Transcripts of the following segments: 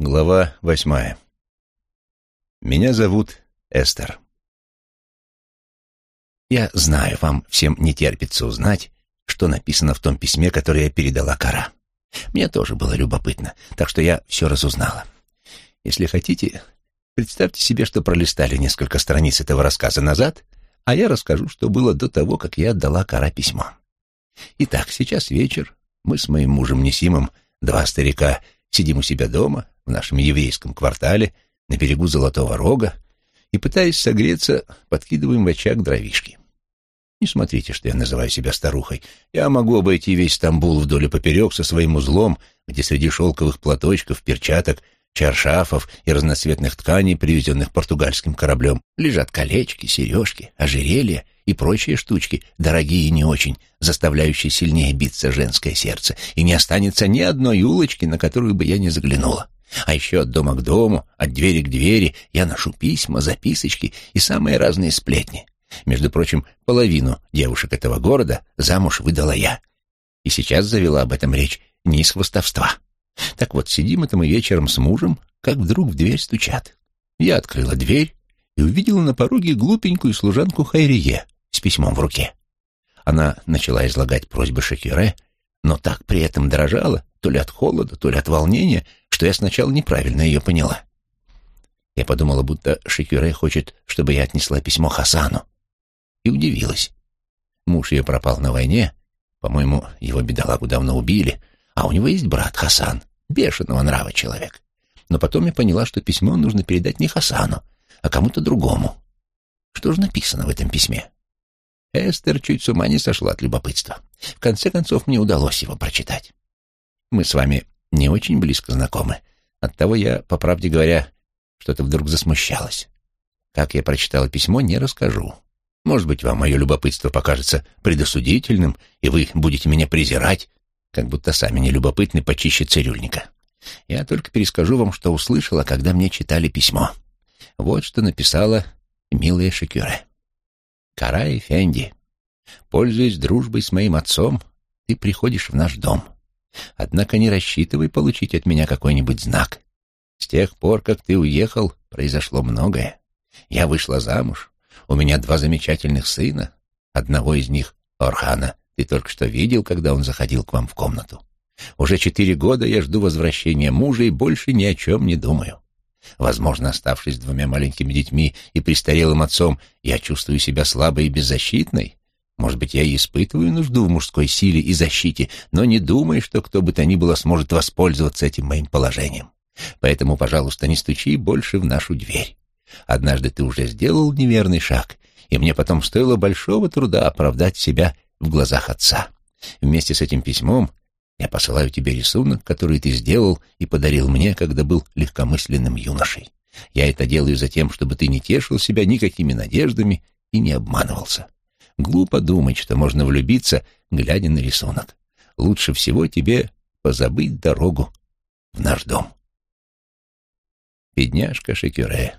Глава восьмая. Меня зовут Эстер. Я знаю, вам всем не терпится узнать, что написано в том письме, которое я передала Кара. Мне тоже было любопытно, так что я все разузнала. Если хотите, представьте себе, что пролистали несколько страниц этого рассказа назад, а я расскажу, что было до того, как я отдала Кара письмо. Итак, сейчас вечер, мы с моим мужем Несимом, два старика, сидим у себя дома, в нашем еврейском квартале на берегу Золотого Рога и, пытаясь согреться, подкидываем в очаг дровишки. Не смотрите, что я называю себя старухой. Я могу обойти весь Стамбул вдоль и поперек со своим узлом, где среди шелковых платочков, перчаток, чаршафов и разноцветных тканей, привезенных португальским кораблем, лежат колечки, сережки, ожерелья и прочие штучки, дорогие и не очень, заставляющие сильнее биться женское сердце, и не останется ни одной улочки, на которую бы я не заглянула. А еще от дома к дому, от двери к двери я ношу письма, записочки и самые разные сплетни. Между прочим, половину девушек этого города замуж выдала я. И сейчас завела об этом речь не из хвостовства. Так вот, сидим это мы вечером с мужем, как вдруг в дверь стучат. Я открыла дверь и увидела на пороге глупенькую служанку Хайрие с письмом в руке. Она начала излагать просьбы Шакире, но так при этом дрожала, то ли от холода, то ли от волнения, что я сначала неправильно ее поняла. Я подумала, будто Шекюре хочет, чтобы я отнесла письмо Хасану. И удивилась. Муж ее пропал на войне, по-моему, его бедолагу давно убили, а у него есть брат Хасан, бешеного нрава человек. Но потом я поняла, что письмо нужно передать не Хасану, а кому-то другому. Что же написано в этом письме? Эстер чуть с ума не сошла от любопытства. В конце концов, мне удалось его прочитать. Мы с вами не очень близко знакомы. Оттого я, по правде говоря, что-то вдруг засмущалась. Как я прочитала письмо, не расскажу. Может быть, вам мое любопытство покажется предосудительным, и вы будете меня презирать, как будто сами не любопытны почище цирюльника. Я только перескажу вам, что услышала, когда мне читали письмо. Вот что написала милая Шекюре. «Карай Фенди, пользуясь дружбой с моим отцом, ты приходишь в наш дом. Однако не рассчитывай получить от меня какой-нибудь знак. С тех пор, как ты уехал, произошло многое. Я вышла замуж, у меня два замечательных сына, одного из них — Орхана. Ты только что видел, когда он заходил к вам в комнату. Уже четыре года я жду возвращения мужа и больше ни о чем не думаю. Возможно, оставшись двумя маленькими детьми и престарелым отцом, я чувствую себя слабой и беззащитной. Может быть, я и испытываю нужду в мужской силе и защите, но не думай, что кто бы то ни было сможет воспользоваться этим моим положением. Поэтому, пожалуйста, не стучи больше в нашу дверь. Однажды ты уже сделал неверный шаг, и мне потом стоило большого труда оправдать себя в глазах отца. Вместе с этим письмом я посылаю тебе рисунок, который ты сделал и подарил мне, когда был легкомысленным юношей. Я это делаю за тем, чтобы ты не тешил себя никакими надеждами и не обманывался. Глупо думать, что можно влюбиться, глядя на рисунок. Лучше всего тебе позабыть дорогу в наш дом. Бедняжка Шекюре.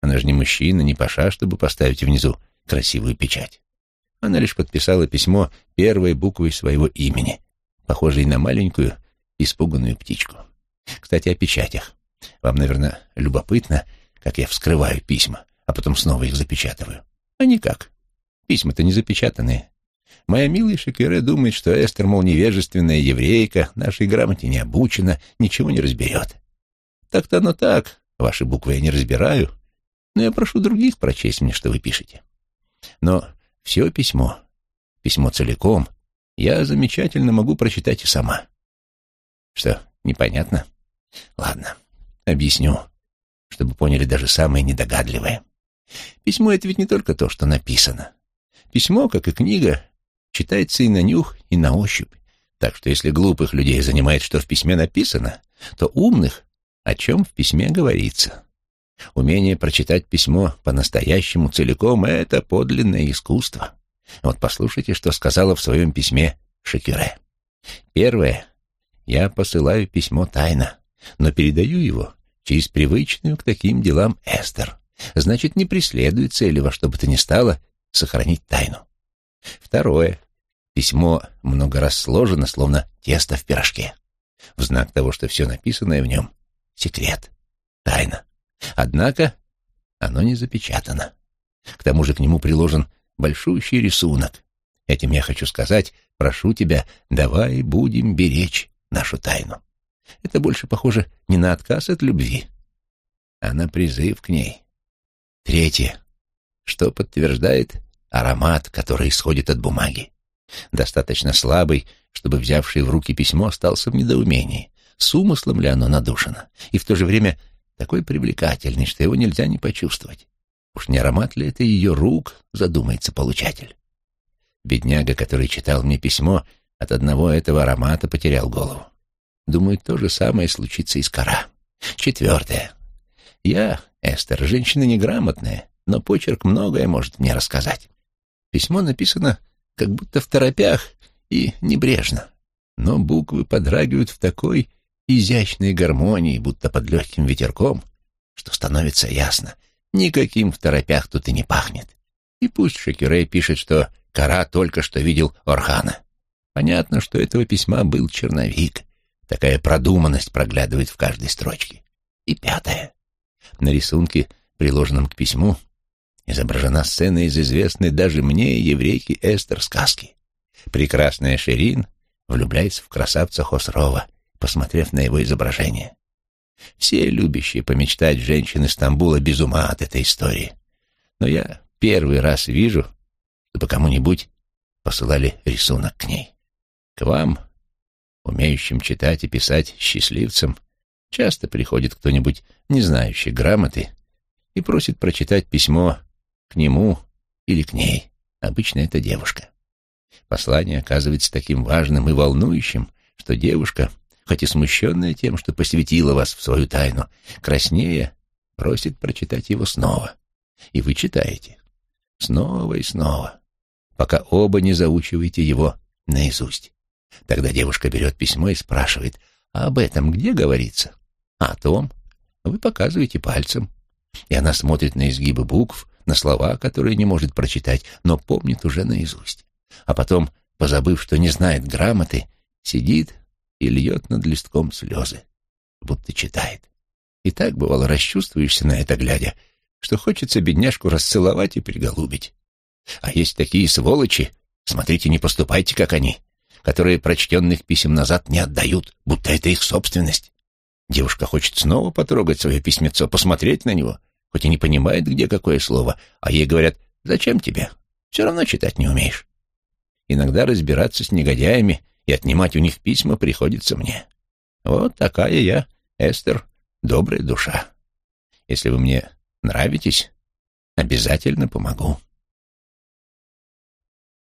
Она же не мужчина, не паша, чтобы поставить внизу красивую печать. Она лишь подписала письмо первой буквой своего имени, похожей на маленькую испуганную птичку. Кстати, о печатях. Вам, наверное, любопытно, как я вскрываю письма, а потом снова их запечатываю. А никак. Письма-то не запечатанные. Моя милая Шекере думает, что Эстер, мол, невежественная еврейка, нашей грамоте не обучена, ничего не разберет. Так-то оно так, ваши буквы я не разбираю, но я прошу других прочесть мне, что вы пишете. Но все письмо, письмо целиком, я замечательно могу прочитать и сама. Что, непонятно? Ладно, объясню, чтобы поняли даже самые недогадливые. Письмо — это ведь не только то, что написано. Письмо, как и книга, читается и на нюх, и на ощупь. Так что если глупых людей занимает, что в письме написано, то умных, о чем в письме говорится. Умение прочитать письмо по-настоящему целиком — это подлинное искусство. Вот послушайте, что сказала в своем письме Шекюре. Первое. Я посылаю письмо тайно, но передаю его через привычную к таким делам Эстер. Значит, не преследует цели во что бы то ни стало сохранить тайну. Второе. Письмо много раз сложено, словно тесто в пирожке. В знак того, что все написанное в нем секрет, тайна. Однако оно не запечатано. К тому же к нему приложен большущий рисунок. Этим я хочу сказать, прошу тебя, давай будем беречь нашу тайну. Это больше похоже не на отказ от любви, а на призыв к ней. Третье, что подтверждает аромат, который исходит от бумаги. Достаточно слабый, чтобы взявший в руки письмо остался в недоумении, с умыслом ли оно надушено, и в то же время такой привлекательный, что его нельзя не почувствовать. Уж не аромат ли это ее рук, задумается получатель. Бедняга, который читал мне письмо, от одного этого аромата потерял голову. Думаю, то же самое случится и с кора. Четвертое. Я, Эстер, женщина неграмотная, но почерк многое может мне рассказать. Письмо написано как будто в торопях и небрежно, но буквы подрагивают в такой изящной гармонии, будто под легким ветерком, что становится ясно, никаким в торопях тут и не пахнет. И пусть Шекюрей пишет, что Кара только что видел Орхана. Понятно, что этого письма был черновик. Такая продуманность проглядывает в каждой строчке. И пятое. На рисунке, приложенном к письму, изображена сцена из известной даже мне, еврейки Эстер, сказки. Прекрасная Ширин влюбляется в красавца Хосрова, посмотрев на его изображение. Все любящие помечтать женщины Стамбула без ума от этой истории. Но я первый раз вижу, чтобы кому-нибудь посылали рисунок к ней. К вам, умеющим читать и писать счастливцам, часто приходит кто-нибудь, не знающий грамоты, и просит прочитать письмо к нему или к ней. Обычно это девушка. Послание оказывается таким важным и волнующим, что девушка, хоть и смущенная тем, что посвятила вас в свою тайну, краснее просит прочитать его снова. И вы читаете. Снова и снова, пока оба не заучиваете его наизусть. Тогда девушка берет письмо и спрашивает, а об этом где говорится? А о том. Вы показываете пальцем. И она смотрит на изгибы букв, на слова, которые не может прочитать, но помнит уже наизусть. А потом, позабыв, что не знает грамоты, сидит и льет над листком слезы, будто читает. И так, бывало, расчувствуешься на это глядя, что хочется бедняжку расцеловать и приголубить. А есть такие сволочи, смотрите, не поступайте, как они, которые прочтенных писем назад не отдают, будто это их собственность. Девушка хочет снова потрогать свое письмецо, посмотреть на него, хоть и не понимает, где какое слово, а ей говорят «Зачем тебе? Все равно читать не умеешь». Иногда разбираться с негодяями и отнимать у них письма приходится мне. Вот такая я, Эстер, добрая душа. Если вы мне нравитесь, обязательно помогу.